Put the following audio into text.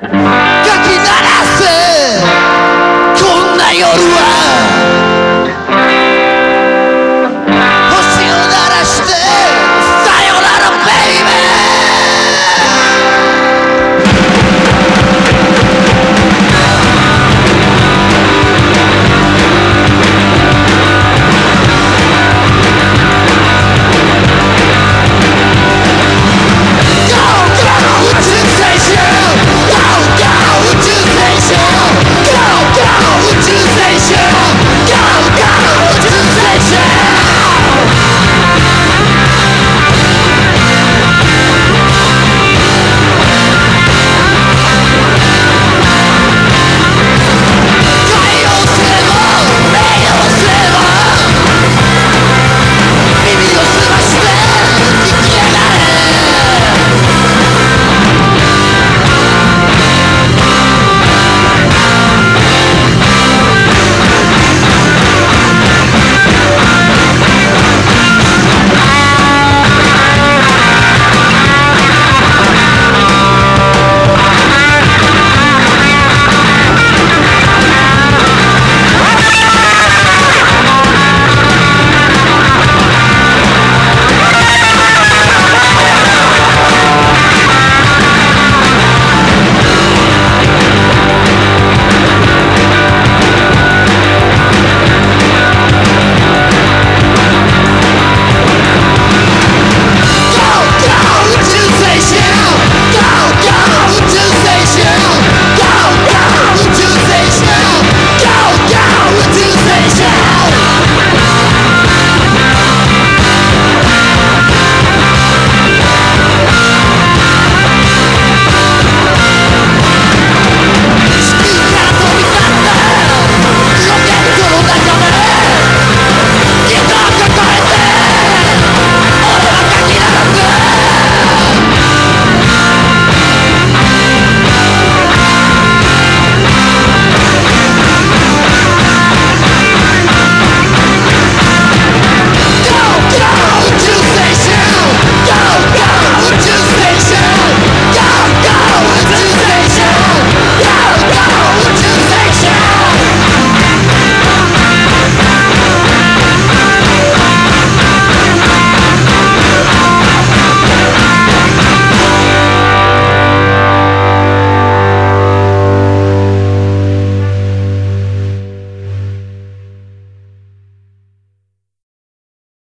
かき鳴らすこんな夜は。